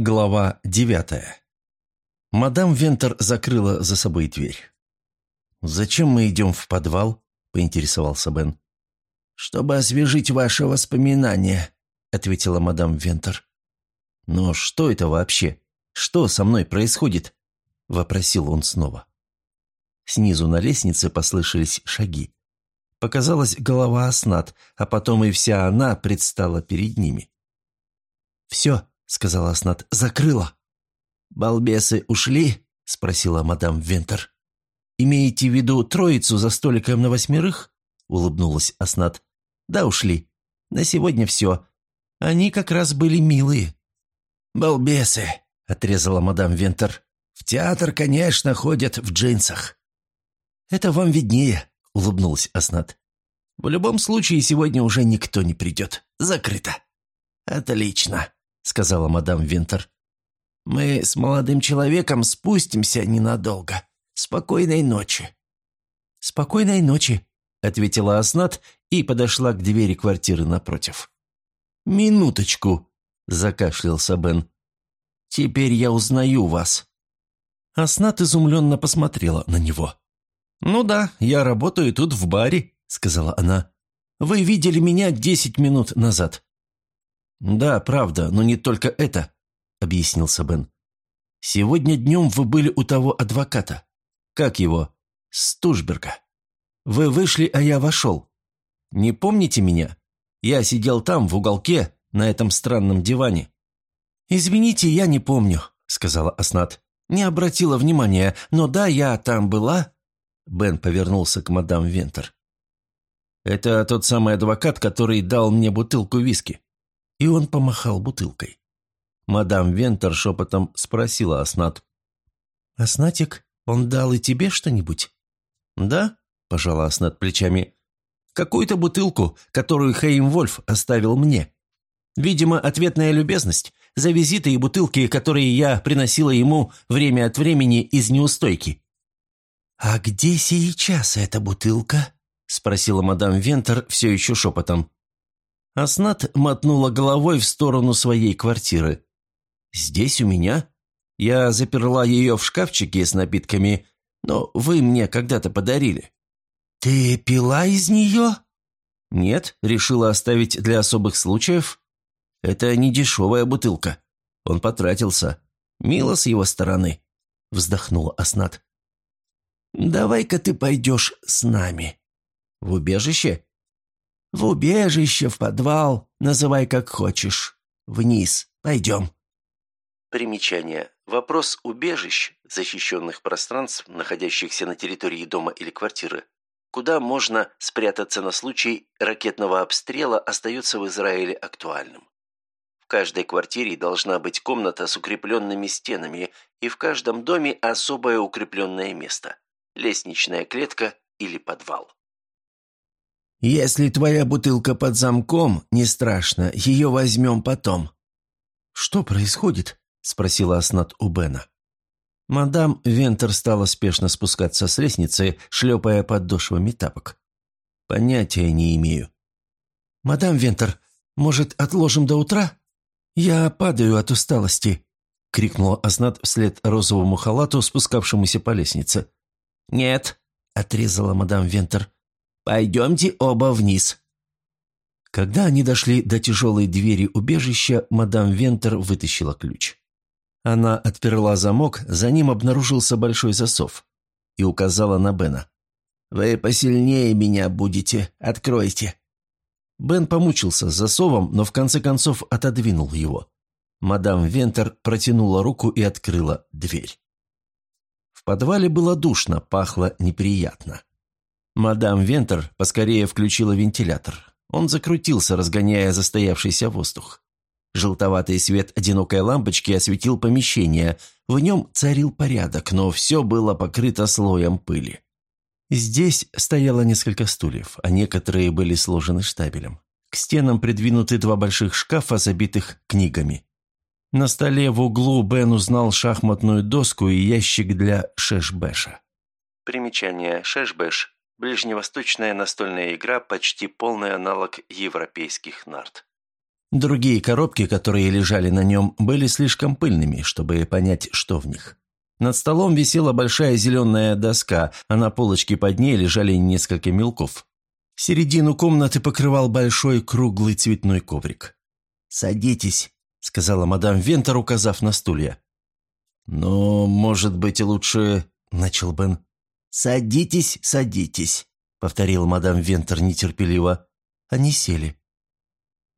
Глава девятая. Мадам Вентер закрыла за собой дверь. «Зачем мы идем в подвал?» – поинтересовался Бен. «Чтобы освежить ваши воспоминания», – ответила мадам Вентер. «Но что это вообще? Что со мной происходит?» – вопросил он снова. Снизу на лестнице послышались шаги. Показалась голова Аснат, а потом и вся она предстала перед ними. «Все», — сказала Аснат, — «закрыла». «Балбесы ушли?» — спросила мадам Вентер. «Имеете в виду троицу за столиком на восьмерых?» — улыбнулась Аснат. «Да, ушли. На сегодня все. Они как раз были милые». «Балбесы!» — отрезала мадам Вентер. «В театр, конечно, ходят в джинсах». «Это вам виднее», — улыбнулась Аснат. «В любом случае, сегодня уже никто не придет. Закрыто». «Отлично», сказала мадам Винтер. «Мы с молодым человеком спустимся ненадолго. Спокойной ночи». «Спокойной ночи», — ответила Аснат и подошла к двери квартиры напротив. «Минуточку», — закашлялся Бен. «Теперь я узнаю вас». Аснат изумленно посмотрела на него. «Ну да, я работаю тут в баре», — сказала она. «Вы видели меня десять минут назад». «Да, правда, но не только это», — объяснился Бен. «Сегодня днем вы были у того адвоката. Как его? Стужберга. Вы вышли, а я вошел. Не помните меня? Я сидел там, в уголке, на этом странном диване». «Извините, я не помню», — сказала Аснат. «Не обратила внимания, но да, я там была». Бен повернулся к мадам Вентер. «Это тот самый адвокат, который дал мне бутылку виски». И он помахал бутылкой. Мадам Вентер шепотом спросила Аснат. «Аснатик, он дал и тебе что-нибудь?» «Да», – пожала Аснат плечами. «Какую-то бутылку, которую Хейм Вольф оставил мне. Видимо, ответная любезность за визиты и бутылки, которые я приносила ему время от времени из неустойки». «А где сейчас эта бутылка?» – спросила мадам Вентер все еще шепотом. Аснат мотнула головой в сторону своей квартиры. «Здесь у меня? Я заперла ее в шкафчике с напитками, но вы мне когда-то подарили». «Ты пила из нее?» «Нет, решила оставить для особых случаев. Это не дешевая бутылка. Он потратился. Мило с его стороны», — вздохнула Аснат. «Давай-ка ты пойдешь с нами». «В убежище?» В убежище, в подвал, называй как хочешь. Вниз, пойдем». Примечание. Вопрос убежищ, защищенных пространств, находящихся на территории дома или квартиры, куда можно спрятаться на случай ракетного обстрела, остается в Израиле актуальным. В каждой квартире должна быть комната с укрепленными стенами и в каждом доме особое укрепленное место – лестничная клетка или подвал. «Если твоя бутылка под замком, не страшно, ее возьмем потом». «Что происходит?» – спросила Аснат у Бена. Мадам Вентер стала спешно спускаться с лестницы, шлепая подошвами тапок. «Понятия не имею». «Мадам Вентер, может, отложим до утра? Я падаю от усталости», — крикнула Аснат вслед розовому халату, спускавшемуся по лестнице. «Нет», — отрезала мадам Вентер, Пойдемте оба вниз». Когда они дошли до тяжелой двери убежища, мадам Вентер вытащила ключ. Она отперла замок, за ним обнаружился большой засов и указала на Бена. «Вы посильнее меня будете, откройте». Бен помучился с засовом, но в конце концов отодвинул его. Мадам Вентер протянула руку и открыла дверь. В подвале было душно, пахло неприятно. Мадам Вентер поскорее включила вентилятор. Он закрутился, разгоняя застоявшийся воздух. Желтоватый свет одинокой лампочки осветил помещение. В нем царил порядок, но все было покрыто слоем пыли. Здесь стояло несколько стульев, а некоторые были сложены штабелем. К стенам придвинуты два больших шкафа, забитых книгами. На столе в углу Бен узнал шахматную доску и ящик для шешбеша. Примечание «шешбеш» Ближневосточная настольная игра – почти полный аналог европейских нарт. Другие коробки, которые лежали на нем, были слишком пыльными, чтобы понять, что в них. Над столом висела большая зеленая доска, а на полочке под ней лежали несколько мелков. Середину комнаты покрывал большой круглый цветной коврик. «Садитесь», — сказала мадам Вентер, указав на стулья. «Но, может быть, лучше...» — начал Бен. «Садитесь, садитесь», — повторила мадам Вентер нетерпеливо. Они сели.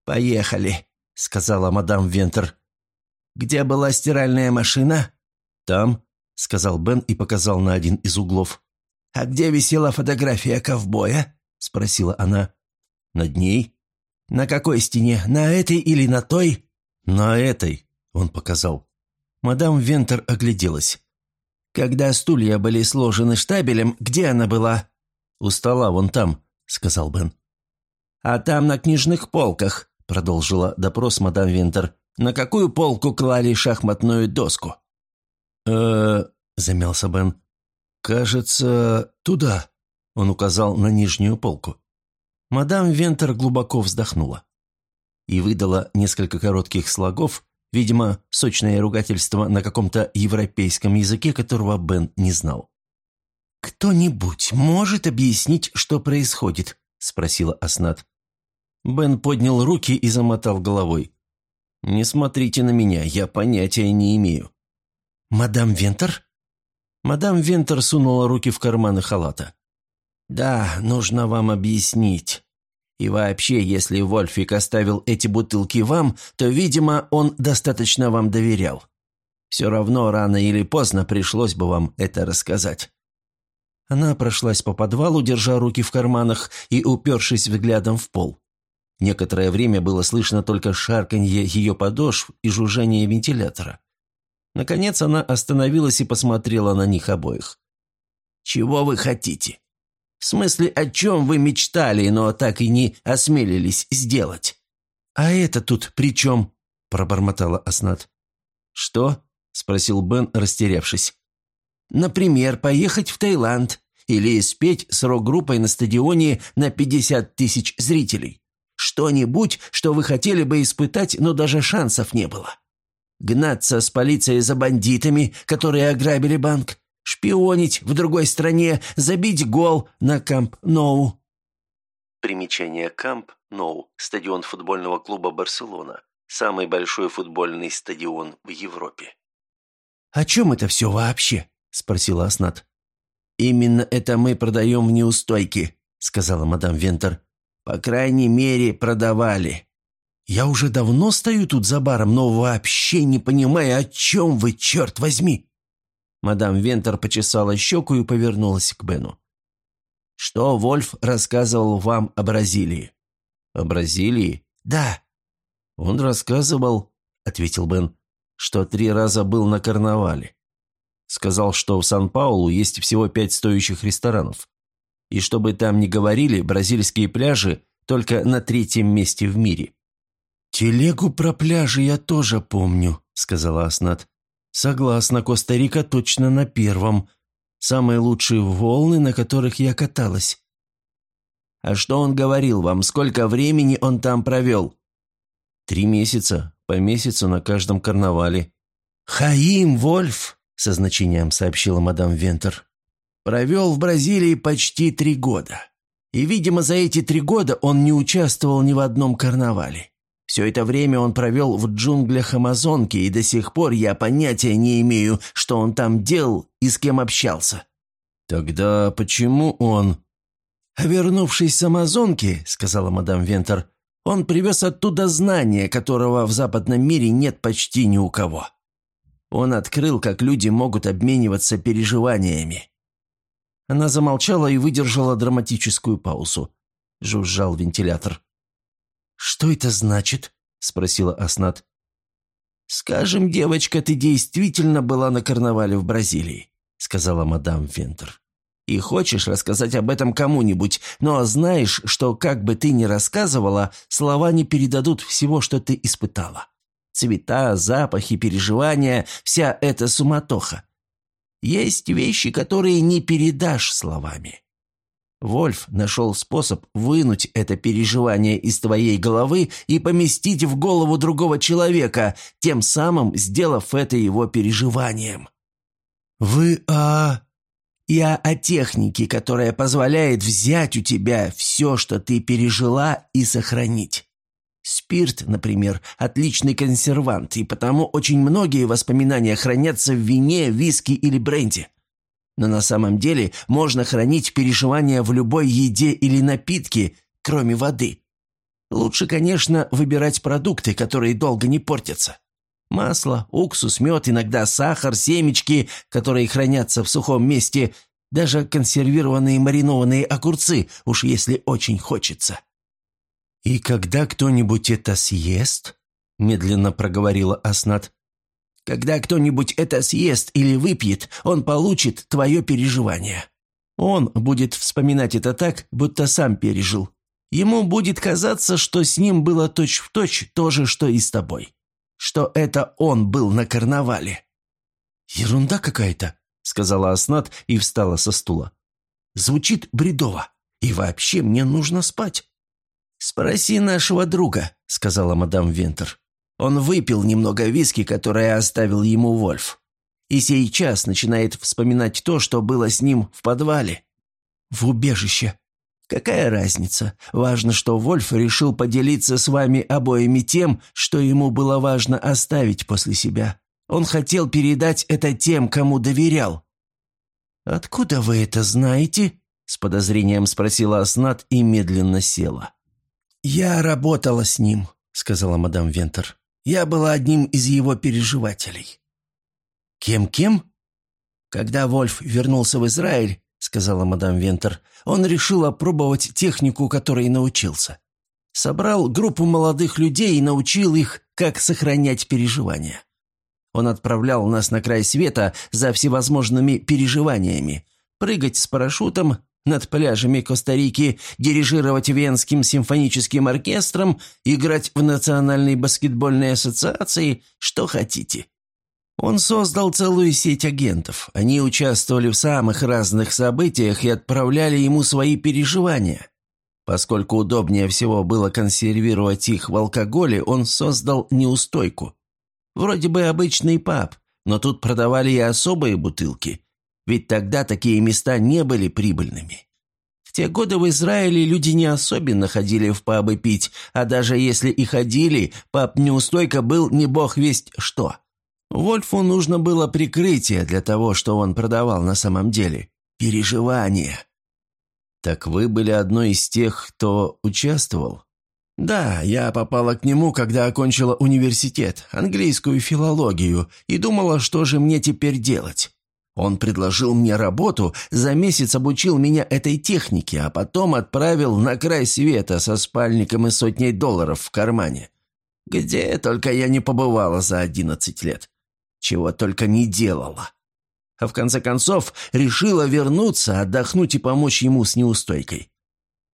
«Поехали», — сказала мадам Вентер. «Где была стиральная машина?» «Там», — сказал Бен и показал на один из углов. «А где висела фотография ковбоя?» — спросила она. «Над ней?» «На какой стене? На этой или на той?» «На этой», — он показал. Мадам Вентер огляделась. «Когда стулья были сложены штабелем, где она была?» «У стола, вон там», — сказал Бен. «А там на книжных полках», — продолжила допрос мадам Винтер. «На какую полку клали шахматную доску?» «Э-э...» замялся Бен. «Кажется, туда», — он указал на нижнюю полку. Мадам Вентер глубоко вздохнула и выдала несколько коротких слогов, видимо, сочное ругательство на каком-то европейском языке, которого Бен не знал. «Кто-нибудь может объяснить, что происходит?» – спросила Аснат. Бен поднял руки и замотал головой. «Не смотрите на меня, я понятия не имею». «Мадам Вентер?» Мадам Вентер сунула руки в карманы халата. «Да, нужно вам объяснить. И вообще, если Вольфик оставил эти бутылки вам, то, видимо, он достаточно вам доверял. Все равно рано или поздно пришлось бы вам это рассказать». Она прошлась по подвалу, держа руки в карманах и упершись взглядом в пол. Некоторое время было слышно только шарканье ее подошв и жужжание вентилятора. Наконец она остановилась и посмотрела на них обоих. «Чего вы хотите? В смысле, о чем вы мечтали, но так и не осмелились сделать?» «А это тут при чем?» – пробормотала Аснат. «Что?» – спросил Бен, растерявшись. «Например, поехать в Таиланд или спеть с рок-группой на стадионе на 50 тысяч зрителей. Что-нибудь, что вы хотели бы испытать, но даже шансов не было. Гнаться с полицией за бандитами, которые ограбили банк, шпионить в другой стране, забить гол на Камп Ноу. Примечание Камп Ноу – стадион футбольного клуба «Барселона», самый большой футбольный стадион в Европе. «О чем это все вообще?» – спросила Аснат. «Именно это мы продаем в неустойке», – сказала мадам Вентер. «По крайней мере, продавали». «Я уже давно стою тут за баром, но вообще не понимаю, о чем вы, черт возьми!» Мадам Вентер почесала щеку и повернулась к Бену. «Что Вольф рассказывал вам о Бразилии?» «О Бразилии?» «Да». «Он рассказывал», — ответил Бен, — «что три раза был на карнавале. Сказал, что в Сан-Паулу есть всего пять стоящих ресторанов. И чтобы там не говорили, бразильские пляжи только на третьем месте в мире». «Телегу про пляжи я тоже помню», — сказала Аснат. Согласна, Коста-Рика точно на первом. Самые лучшие волны, на которых я каталась. А что он говорил вам? Сколько времени он там провел? Три месяца. По месяцу на каждом карнавале. Хаим Вольф, со значением сообщила мадам Вентер, провел в Бразилии почти три года. И, видимо, за эти три года он не участвовал ни в одном карнавале. Все это время он провел в джунглях Амазонки, и до сих пор я понятия не имею, что он там делал и с кем общался». «Тогда почему он...» «Вернувшись с Амазонки», — сказала мадам Вентер, — «он привез оттуда знания, которого в западном мире нет почти ни у кого. Он открыл, как люди могут обмениваться переживаниями». Она замолчала и выдержала драматическую паузу. Жужжал вентилятор. «Что это значит?» – спросила Аснат. «Скажем, девочка, ты действительно была на карнавале в Бразилии», – сказала мадам Вентер. «И хочешь рассказать об этом кому-нибудь, но знаешь, что как бы ты ни рассказывала, слова не передадут всего, что ты испытала. Цвета, запахи, переживания – вся эта суматоха. Есть вещи, которые не передашь словами. Вольф нашел способ вынуть это переживание из твоей головы и поместить в голову другого человека, тем самым сделав это его переживанием. «Вы о...» «Я о технике, которая позволяет взять у тебя все, что ты пережила, и сохранить. Спирт, например, отличный консервант, и потому очень многие воспоминания хранятся в вине, виски или бренде. Но на самом деле можно хранить переживания в любой еде или напитке, кроме воды. Лучше, конечно, выбирать продукты, которые долго не портятся. Масло, уксус, мед, иногда сахар, семечки, которые хранятся в сухом месте, даже консервированные маринованные огурцы, уж если очень хочется. «И когда кто-нибудь это съест?» – медленно проговорила Аснат. «Когда кто-нибудь это съест или выпьет, он получит твое переживание. Он будет вспоминать это так, будто сам пережил. Ему будет казаться, что с ним было точь-в-точь точь то же, что и с тобой. Что это он был на карнавале». «Ерунда какая-то», – сказала Аснат и встала со стула. «Звучит бредово. И вообще мне нужно спать». «Спроси нашего друга», — сказала мадам Вентер. «Он выпил немного виски, которое оставил ему Вольф. И сейчас начинает вспоминать то, что было с ним в подвале. В убежище. Какая разница? Важно, что Вольф решил поделиться с вами обоими тем, что ему было важно оставить после себя. Он хотел передать это тем, кому доверял». «Откуда вы это знаете?» — с подозрением спросила Аснат и медленно села. «Я работала с ним», — сказала мадам Вентер. «Я была одним из его переживателей». «Кем-кем?» «Когда Вольф вернулся в Израиль», — сказала мадам Вентер, «он решил опробовать технику, которой научился. Собрал группу молодых людей и научил их, как сохранять переживания. Он отправлял нас на край света за всевозможными переживаниями. Прыгать с парашютом, над пляжами Коста-Рики, дирижировать Венским симфоническим оркестром, играть в Национальной баскетбольной ассоциации, что хотите. Он создал целую сеть агентов. Они участвовали в самых разных событиях и отправляли ему свои переживания. Поскольку удобнее всего было консервировать их в алкоголе, он создал неустойку. Вроде бы обычный паб, но тут продавали и особые бутылки – ведь тогда такие места не были прибыльными. В те годы в Израиле люди не особенно ходили в пабы пить, а даже если и ходили, паб неустойка был не бог весть что. Вольфу нужно было прикрытие для того, что он продавал на самом деле. Переживание. «Так вы были одной из тех, кто участвовал?» «Да, я попала к нему, когда окончила университет, английскую филологию, и думала, что же мне теперь делать. Он предложил мне работу, за месяц обучил меня этой технике, а потом отправил на край света со спальником и сотней долларов в кармане. Где только я не побывала за одиннадцать лет. Чего только не делала. А в конце концов решила вернуться, отдохнуть и помочь ему с неустойкой.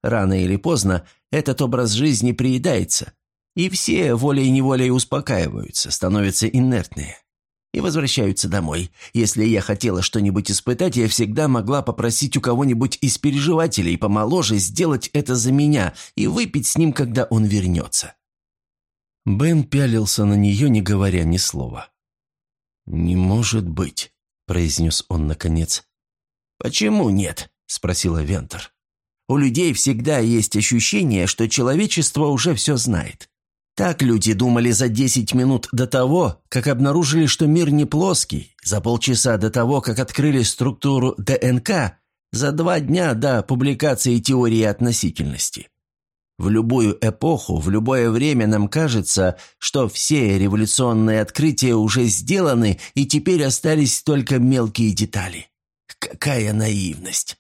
Рано или поздно этот образ жизни приедается, и все волей-неволей успокаиваются, становятся инертные и возвращаются домой. Если я хотела что-нибудь испытать, я всегда могла попросить у кого-нибудь из переживателей помоложе сделать это за меня и выпить с ним, когда он вернется». Бен пялился на нее, не говоря ни слова. «Не может быть», — произнес он наконец. «Почему нет?» — спросила Вентер. «У людей всегда есть ощущение, что человечество уже все знает. Так люди думали за 10 минут до того, как обнаружили, что мир не плоский, за полчаса до того, как открыли структуру ДНК, за два дня до публикации теории относительности. В любую эпоху, в любое время нам кажется, что все революционные открытия уже сделаны, и теперь остались только мелкие детали. Какая наивность!»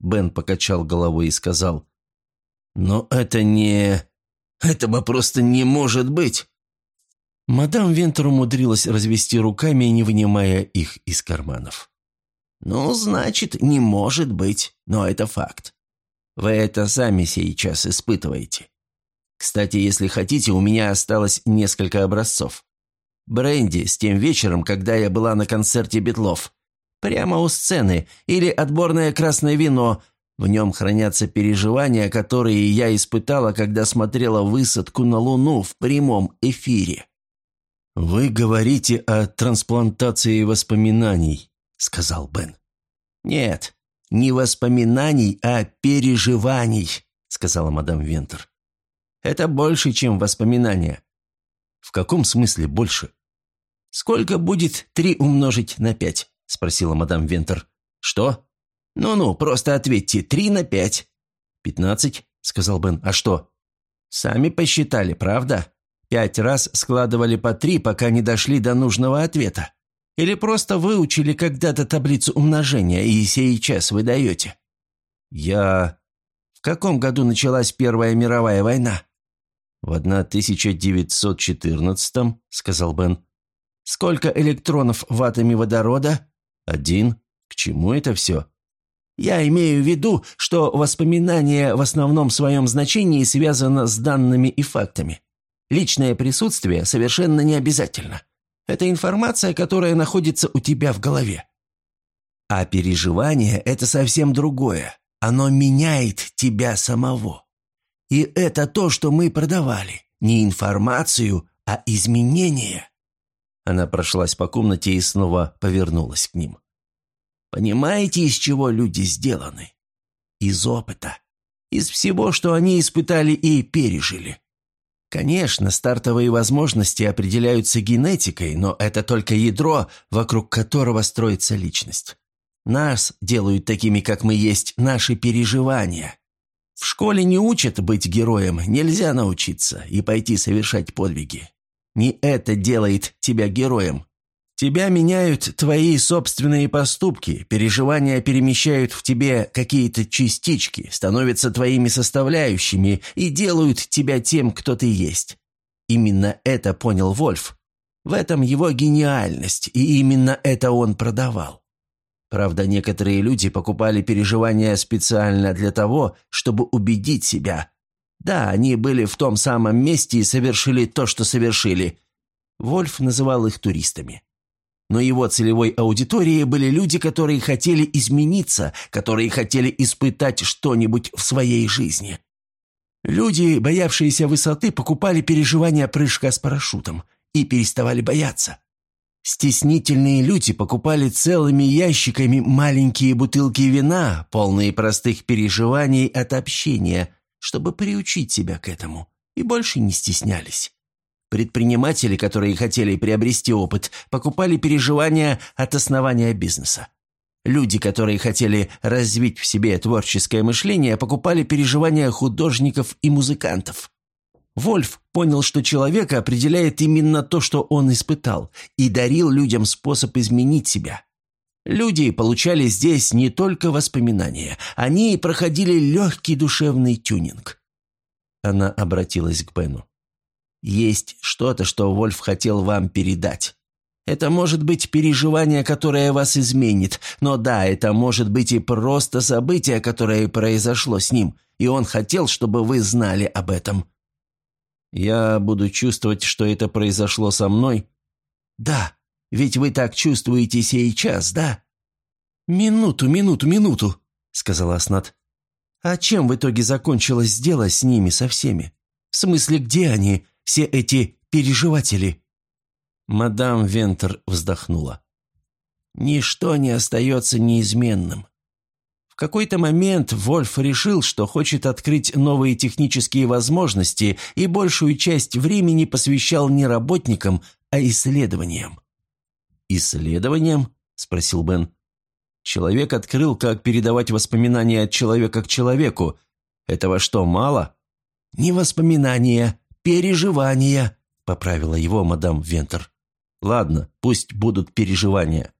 Бен покачал головой и сказал, «Но это не... Этого просто не может быть!» Мадам Вентер умудрилась развести руками, не вынимая их из карманов. «Ну, значит, не может быть, но это факт. Вы это сами сейчас испытываете. Кстати, если хотите, у меня осталось несколько образцов. Бренди с тем вечером, когда я была на концерте Бетлов. Прямо у сцены. Или отборное красное вино. В нем хранятся переживания, которые я испытала, когда смотрела высадку на Луну в прямом эфире». «Вы говорите о трансплантации воспоминаний», — сказал Бен. «Нет, не воспоминаний, а переживаний», — сказала мадам Вентер. «Это больше, чем воспоминания». «В каком смысле больше?» «Сколько будет три умножить на пять?» – спросила мадам Вентер. «Что?» «Ну-ну, просто ответьте. Три на пять». «Пятнадцать», – сказал Бен. «А что?» «Сами посчитали, правда? Пять раз складывали по три, пока не дошли до нужного ответа. Или просто выучили когда-то таблицу умножения и сейчас вы даете?» «Я...» «В каком году началась Первая мировая война?» «В 1914-м», — сказал Бен. Сколько электронов в атоме водорода? Один. К чему это все? Я имею в виду, что воспоминание в основном своем значении связано с данными и фактами. Личное присутствие совершенно не обязательно. Это информация, которая находится у тебя в голове. А переживание – это совсем другое. Оно меняет тебя самого. И это то, что мы продавали. Не информацию, а изменения. Она прошлась по комнате и снова повернулась к ним. «Понимаете, из чего люди сделаны? Из опыта. Из всего, что они испытали и пережили. Конечно, стартовые возможности определяются генетикой, но это только ядро, вокруг которого строится личность. Нас делают такими, как мы есть, наши переживания. В школе не учат быть героем, нельзя научиться и пойти совершать подвиги. Не это делает тебя героем. Тебя меняют твои собственные поступки, переживания перемещают в тебе какие-то частички, становятся твоими составляющими и делают тебя тем, кто ты есть. Именно это понял Вольф. В этом его гениальность, и именно это он продавал. Правда, некоторые люди покупали переживания специально для того, чтобы убедить себя, да, они были в том самом месте и совершили то, что совершили. Вольф называл их туристами. Но его целевой аудиторией были люди, которые хотели измениться, которые хотели испытать что-нибудь в своей жизни. Люди, боявшиеся высоты, покупали переживания прыжка с парашютом и переставали бояться. Стеснительные люди покупали целыми ящиками маленькие бутылки вина, полные простых переживаний от общения – чтобы приучить себя к этому, и больше не стеснялись. Предприниматели, которые хотели приобрести опыт, покупали переживания от основания бизнеса. Люди, которые хотели развить в себе творческое мышление, покупали переживания художников и музыкантов. Вольф понял, что человека определяет именно то, что он испытал, и дарил людям способ изменить себя. Люди получали здесь не только воспоминания, они проходили легкий душевный тюнинг. Она обратилась к Бену. «Есть что-то, что Вольф хотел вам передать. Это может быть переживание, которое вас изменит, но да, это может быть и просто событие, которое произошло с ним, и он хотел, чтобы вы знали об этом». «Я буду чувствовать, что это произошло со мной?» «Да», ведь вы так чувствуете сейчас, да?» «Минуту, минуту, минуту», — сказала Аснат. «А чем в итоге закончилось дело с ними, со всеми? В смысле, где они, все эти переживатели?» Мадам Вентер вздохнула. «Ничто не остается неизменным. В какой-то момент Вольф решил, что хочет открыть новые технические возможности и большую часть времени посвящал не работникам, а исследованиям. «Исследованием?» – спросил Бен. «Человек открыл, как передавать воспоминания от человека к человеку. Этого что, мало?» «Не воспоминания, переживания», – поправила его мадам Вентер. «Ладно, пусть будут переживания».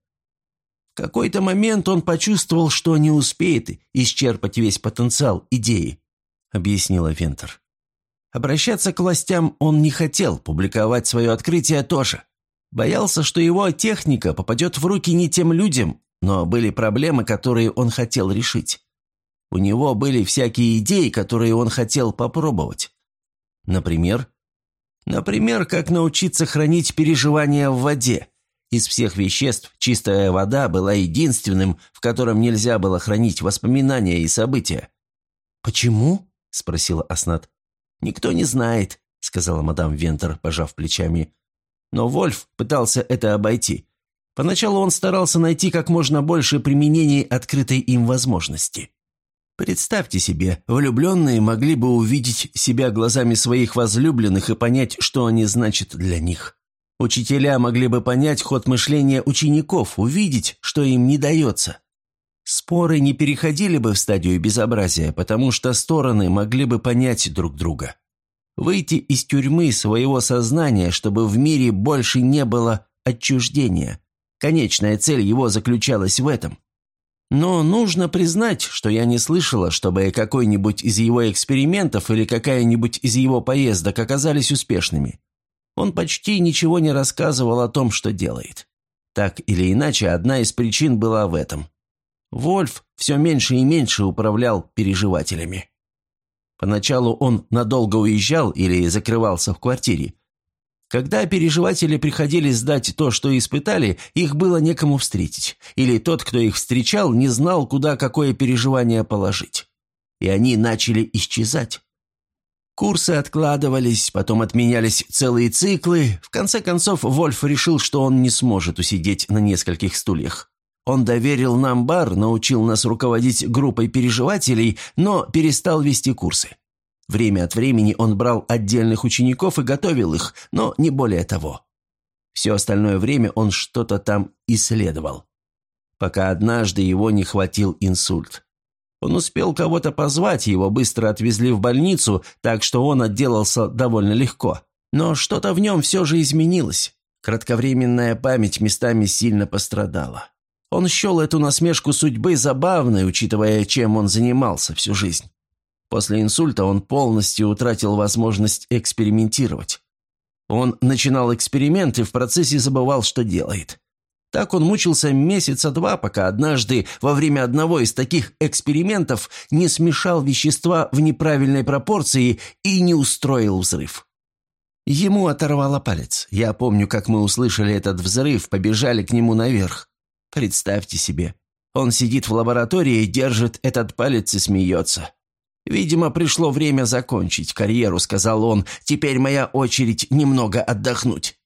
В какой-то момент он почувствовал, что не успеет исчерпать весь потенциал идеи, объяснила Вентер. Обращаться к властям он не хотел, публиковать свое открытие тоже. Боялся, что его техника попадет в руки не тем людям, но были проблемы, которые он хотел решить. У него были всякие идеи, которые он хотел попробовать. Например? Например, как научиться хранить переживания в воде. Из всех веществ чистая вода была единственным, в котором нельзя было хранить воспоминания и события. «Почему?» – спросила Аснат. «Никто не знает», – сказала мадам Вентер, пожав плечами. Но Вольф пытался это обойти. Поначалу он старался найти как можно больше применений открытой им возможности. Представьте себе, влюбленные могли бы увидеть себя глазами своих возлюбленных и понять, что они значат для них. Учителя могли бы понять ход мышления учеников, увидеть, что им не дается. Споры не переходили бы в стадию безобразия, потому что стороны могли бы понять друг друга. Выйти из тюрьмы своего сознания, чтобы в мире больше не было отчуждения. Конечная цель его заключалась в этом. Но нужно признать, что я не слышала, чтобы какой-нибудь из его экспериментов или какая-нибудь из его поездок оказались успешными. Он почти ничего не рассказывал о том, что делает. Так или иначе, одна из причин была в этом. Вольф все меньше и меньше управлял переживателями. Поначалу он надолго уезжал или закрывался в квартире. Когда переживатели приходили сдать то, что испытали, их было некому встретить. Или тот, кто их встречал, не знал, куда какое переживание положить. И они начали исчезать. Курсы откладывались, потом отменялись целые циклы. В конце концов, Вольф решил, что он не сможет усидеть на нескольких стульях. Он доверил нам бар, научил нас руководить группой переживателей, но перестал вести курсы. Время от времени он брал отдельных учеников и готовил их, но не более того. Все остальное время он что-то там исследовал. Пока однажды его не хватил инсульт. Он успел кого-то позвать, его быстро отвезли в больницу, так что он отделался довольно легко. Но что-то в нем все же изменилось. Кратковременная память местами сильно пострадала. Он счел эту насмешку судьбы забавной, учитывая, чем он занимался всю жизнь. После инсульта он полностью утратил возможность экспериментировать. Он начинал эксперимент и в процессе забывал, что делает. Так он мучился месяца два, пока однажды во время одного из таких экспериментов не смешал вещества в неправильной пропорции и не устроил взрыв. Ему оторвало палец. Я помню, как мы услышали этот взрыв, побежали к нему наверх. Представьте себе, он сидит в лаборатории, держит этот палец и смеется. «Видимо, пришло время закончить карьеру», — сказал он. «Теперь моя очередь немного отдохнуть».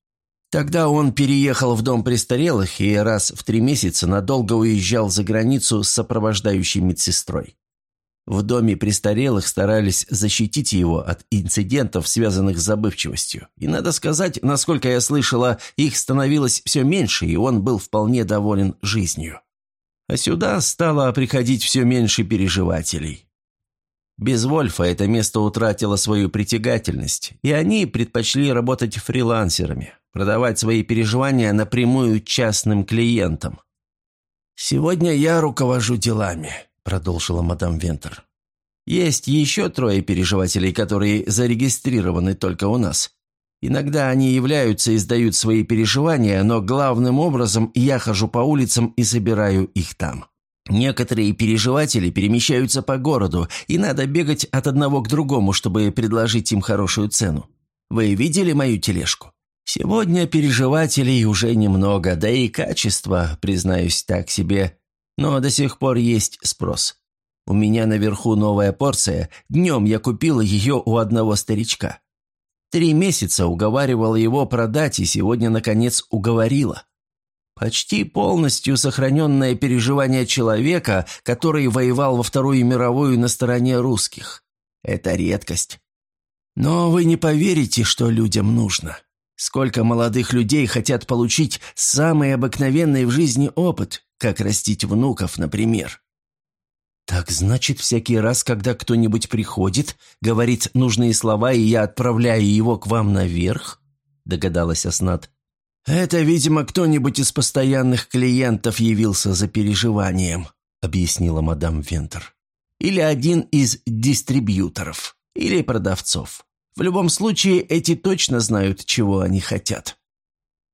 Тогда он переехал в дом престарелых и раз в три месяца надолго уезжал за границу с сопровождающей медсестрой. В доме престарелых старались защитить его от инцидентов, связанных с забывчивостью. И надо сказать, насколько я слышала, их становилось все меньше, и он был вполне доволен жизнью. А сюда стало приходить все меньше переживателей. Без Вольфа это место утратило свою притягательность, и они предпочли работать фрилансерами, продавать свои переживания напрямую частным клиентам. «Сегодня я руковожу делами», – продолжила мадам Вентер. «Есть еще трое переживателей, которые зарегистрированы только у нас. Иногда они являются и сдают свои переживания, но главным образом я хожу по улицам и собираю их там. Некоторые переживатели перемещаются по городу, и надо бегать от одного к другому, чтобы предложить им хорошую цену. Вы видели мою тележку? Сегодня переживателей уже немного, да и качество, признаюсь так себе, но до сих пор есть спрос. У меня наверху новая порция, днем я купила ее у одного старичка. Три месяца уговаривала его продать, и сегодня, наконец, уговорила. Почти полностью сохраненное переживание человека, который воевал во Вторую мировую на стороне русских. Это редкость. Но вы не поверите, что людям нужно. Сколько молодых людей хотят получить самый обыкновенный в жизни опыт, как растить внуков, например. «Так значит, всякий раз, когда кто-нибудь приходит, говорит нужные слова, и я отправляю его к вам наверх?» – догадалась Аснат. «Это, видимо, кто-нибудь из постоянных клиентов явился за переживанием», – объяснила мадам Вентер. «Или один из дистрибьюторов, или продавцов. В любом случае, эти точно знают, чего они хотят.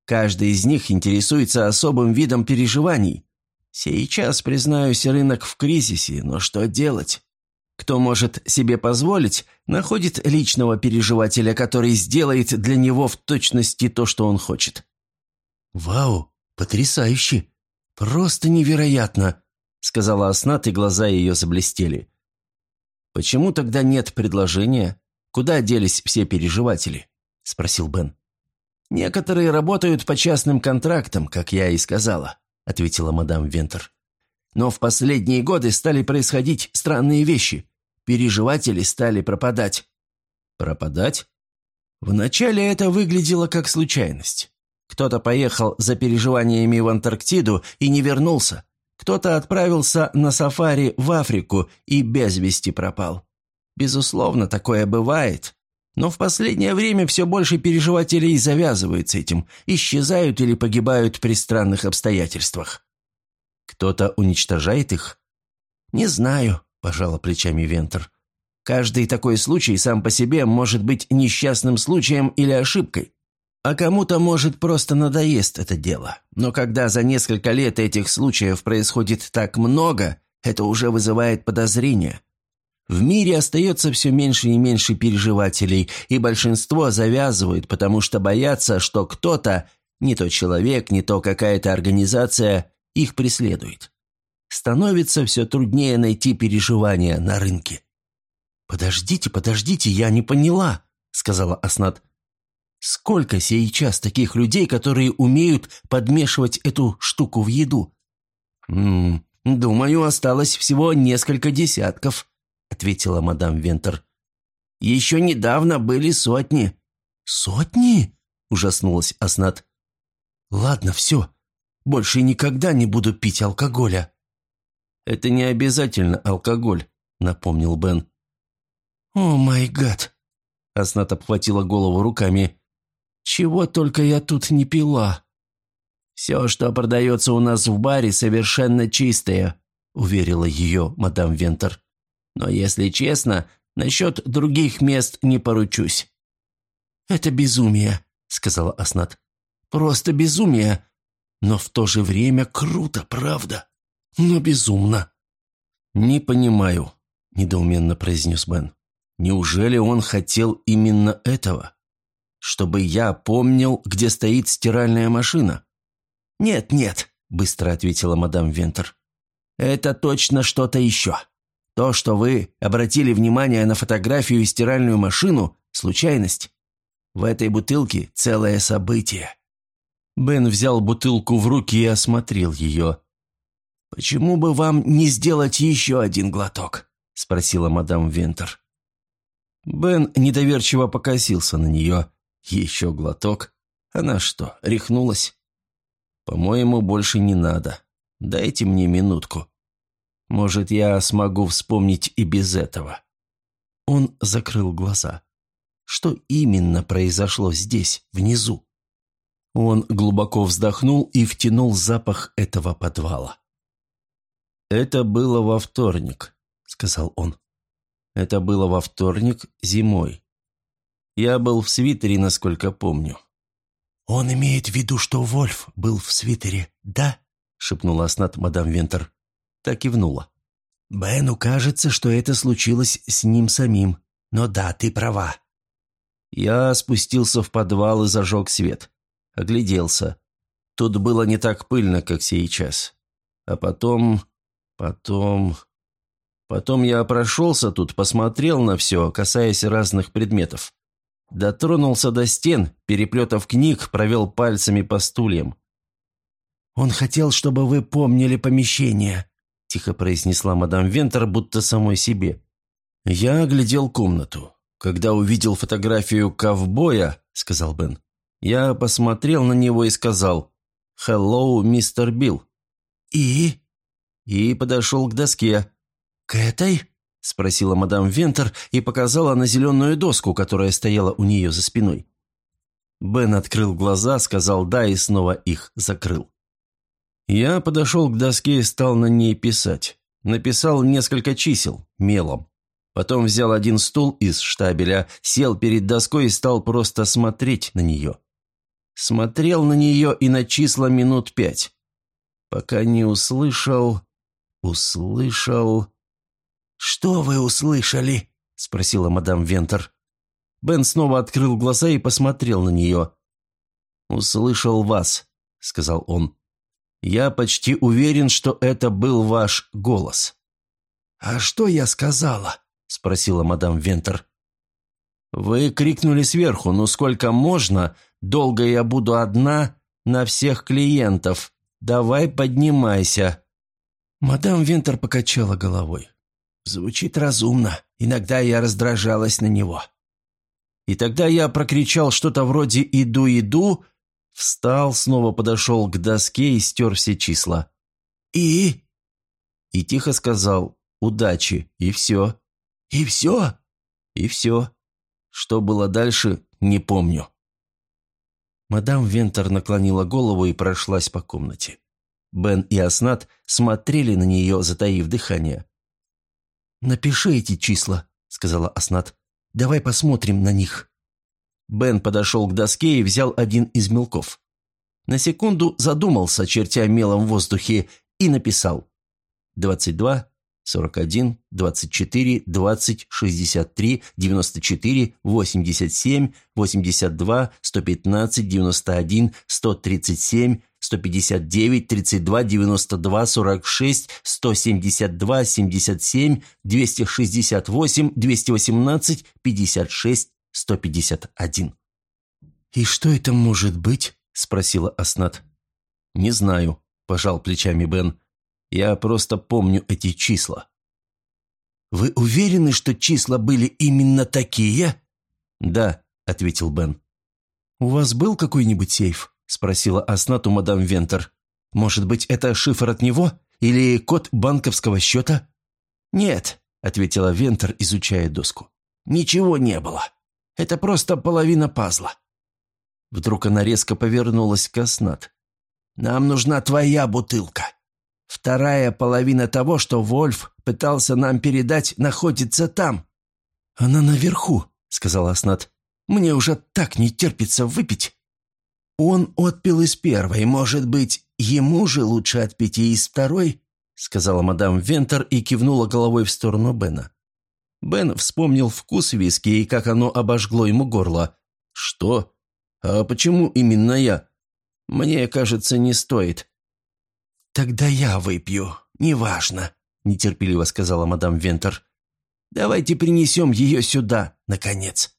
Каждый из них интересуется особым видом переживаний, Сейчас, признаюсь, рынок в кризисе, но что делать? Кто может себе позволить, находит личного переживателя, который сделает для него в точности то, что он хочет. «Вау!» «Потрясающе! Просто невероятно!» — сказала Аснат, и глаза ее заблестели. «Почему тогда нет предложения? Куда делись все переживатели?» — спросил Бен. «Некоторые работают по частным контрактам, как я и сказала», — ответила мадам Вентер. «Но в последние годы стали происходить странные вещи. Переживатели стали пропадать». «Пропадать?» Вначале это выглядело как случайность. Кто-то поехал за переживаниями в Антарктиду и не вернулся. Кто-то отправился на сафари в Африку и без вести пропал. Безусловно, такое бывает. Но в последнее время все больше переживателей завязывают с этим, исчезают или погибают при странных обстоятельствах. Кто-то уничтожает их? Не знаю, пожала плечами Вентер. Каждый такой случай сам по себе может быть несчастным случаем или ошибкой. А кому-то, может, просто надоест это дело. Но когда за несколько лет этих случаев происходит так много, это уже вызывает подозрения. В мире остается все меньше и меньше переживателей, и большинство завязывают, потому что боятся, что кто-то, не то человек, не то какая-то организация, их преследует. Становится все труднее найти переживания на рынке. «Подождите, подождите, я не поняла», — сказала Аснат. «Сколько сейчас таких людей, которые умеют подмешивать эту штуку в еду?» «М -м, «Думаю, осталось всего несколько десятков», — ответила мадам Вентер. «Еще недавно были сотни». «Сотни?» — ужаснулась Аснат. «Ладно, все. Больше никогда не буду пить алкоголя». «Это не обязательно алкоголь», — напомнил Бен. «О май гад!» Аснат обхватила голову руками. «Чего только я тут не пила!» «Все, что продается у нас в баре, совершенно чистое», — уверила ее мадам Вентер. «Но если честно, насчет других мест не поручусь». «Это безумие», — сказала Аснат. «Просто безумие. Но в то же время круто, правда? Но безумно». «Не понимаю», — недоуменно произнес Бен. Неужели он хотел именно этого? Чтобы я помнил, где стоит стиральная машина? «Нет, нет», — быстро ответила мадам Вентер. «Это точно что-то еще. То, что вы обратили внимание на фотографию и стиральную машину – случайность. В этой бутылке целое событие». Бен взял бутылку в руки и осмотрел ее. «Почему бы вам не сделать еще один глоток?» – спросила мадам Вентер. Бен недоверчиво покосился на нее. Еще глоток. Она что, рехнулась? «По-моему, больше не надо. Дайте мне минутку. Может, я смогу вспомнить и без этого». Он закрыл глаза. Что именно произошло здесь, внизу? Он глубоко вздохнул и втянул запах этого подвала. «Это было во вторник», — сказал он. Это было во вторник, зимой. Я был в свитере, насколько помню. «Он имеет в виду, что Вольф был в свитере, да?» — шепнула Аснат мадам Вентер. Так кивнула. «Бену кажется, что это случилось с ним самим. Но да, ты права». Я спустился в подвал и зажег свет. Огляделся. Тут было не так пыльно, как сейчас. А потом... потом... Потом я прошелся тут, посмотрел на все, касаясь разных предметов. Дотронулся до стен, переплетов книг, провел пальцами по стульям. «Он хотел, чтобы вы помнили помещение», – тихо произнесла мадам Вентер, будто самой себе. «Я оглядел комнату. Когда увидел фотографию ковбоя», – сказал Бен, – «я посмотрел на него и сказал «Hello, мистер Билл». «И?» И подошел к доске. «К этой?» – спросила мадам Вентер и показала на зеленую доску, которая стояла у нее за спиной. Бен открыл глаза, сказал «да» и снова их закрыл. Я подошел к доске и стал на ней писать. Написал несколько чисел, мелом. Потом взял один стул из штабеля, сел перед доской и стал просто смотреть на нее. Смотрел на нее и на числа минут пять. Пока не услышал... Услышал... «Что вы услышали?» – спросила мадам Вентер. Бен снова открыл глаза и посмотрел на нее. «Услышал вас», – сказал он. Я почти уверен, что это был ваш голос». «А что я сказала?» – спросила мадам Вентер. «Вы крикнули сверху, ну сколько можно? Долго я буду одна на всех клиентов. Давай поднимайся». Мадам Вентер покачала головой. «Звучит разумно. Иногда я раздражалась на него». И тогда я прокричал что-то вроде «иду, иду», встал, снова подошел к доске и стер все числа. «И?» И тихо сказал «удачи», и все. «И все?» «И все». Что было дальше, не помню. Мадам Вентер наклонила голову и прошлась по комнате. Бен и Аснат смотрели на нее, затаив дыхание. «Напиши эти числа», — сказала Аснат. «Давай посмотрим на них». Бен подошел к доске и взял один из мелков. На секунду задумался, чертя мелом в воздухе, и написал. «Двадцать два, 41, 24, 20, 63, 94, 87, 82, 115, 91, 137, 159, 32, 92, 46, 172, 77, 268, 218, 56, 151. «И что это может быть?» – спросила Аснат. «Не знаю», – пожал плечами Бен. Я просто помню эти числа». «Вы уверены, что числа были именно такие?» «Да», — ответил Бен. «У вас был какой-нибудь сейф?» — спросила Аснату мадам Вентер. «Может быть, это шифр от него? Или код банковского счета?» «Нет», — ответила Вентер, изучая доску. «Ничего не было. Это просто половина пазла». Вдруг она резко повернулась к Аснат. «Нам нужна твоя бутылка». Вторая половина того, что Вольф пытался нам передать, находится там». «Она наверху», — сказала Аснат. «Мне уже так не терпится выпить». «Он отпил из первой. Может быть, ему же лучше отпить и из второй?» — сказала мадам Вентер и кивнула головой в сторону Бена. Бен вспомнил вкус виски и как оно обожгло ему горло. «Что? А почему именно я? Мне кажется, не стоит». «Тогда я выпью, неважно», – нетерпеливо сказала мадам Вентер. «Давайте принесем ее сюда, наконец».